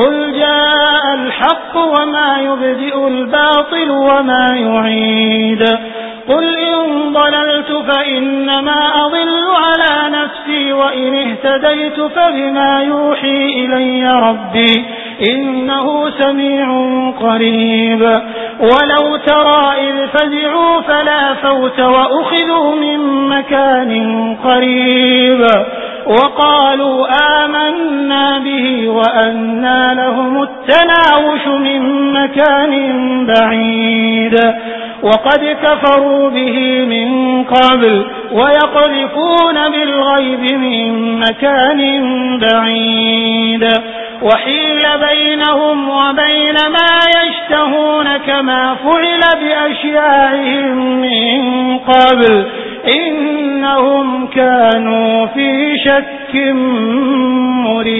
قل جاء الحق وما يبدئ الباطل وما يعيد. قل إن ضللت فإنما أضل على نفسي وإن اهتديت فبما يوحي إلي ربي إنه سميع قريب. ولو ترى إذ فزعوا فلا فوت وأخذوا من مكان قريب. وقالوا آمنا به لهم التناوش من مكان بعيد. وقد كفروا به من قبل ويقذفون بالغيب من مكان بعيد. وحيل بينهم وبين ما يشتهون كما فعل بأشياعهم من قبل. إنهم كانوا في شك مريب.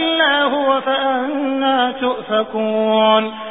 تؤفكون.